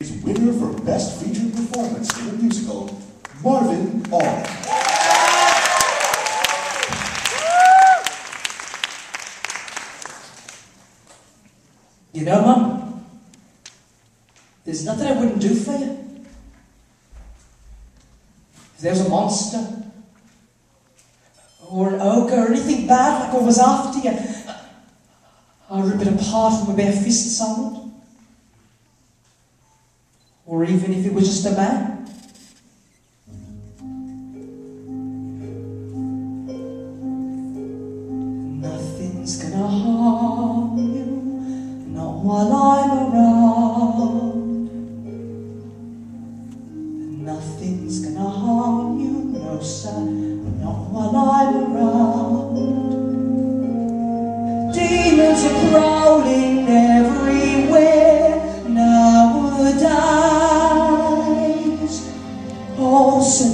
is winner for Best Featured Performance in a Musical, Marvin Ong. You know, Mum, there's nothing I wouldn't do for you. If there was a monster, or an ogre, or anything bad like was after you, I'd rip it apart with my bare fists, I would. Or even if it was just a man. Nothing's gonna harm you, not while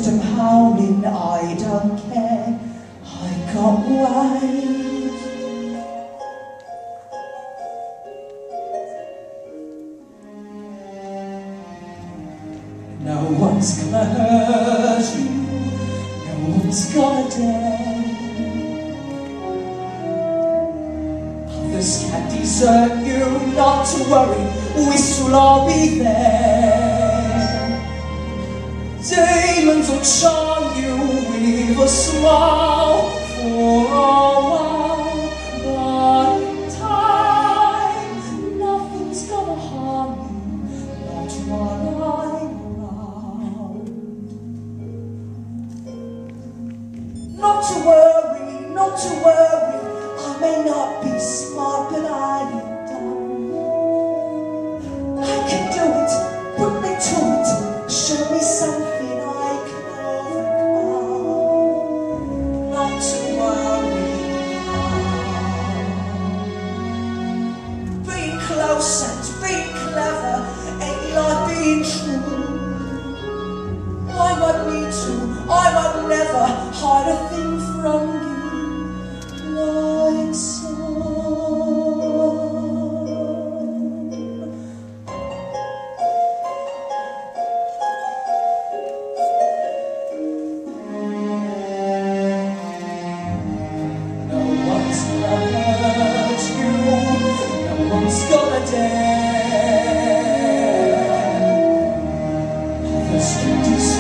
Send them I don't care. I got ways. No one's gonna hurt you. No one's gonna dare. Others can't desert you. Not to worry, we'll all be there. Demons charm you with a smile for a while, but in time, nothing's gonna harm you, not while I'm around. Not to worry, not to worry, I may not be smart, but I am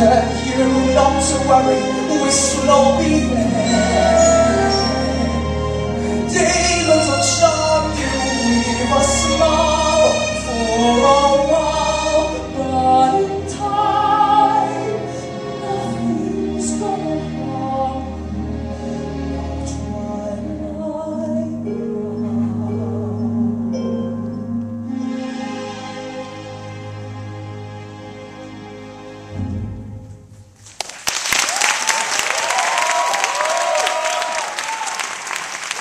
desert you. Not to worry, we'll all be there.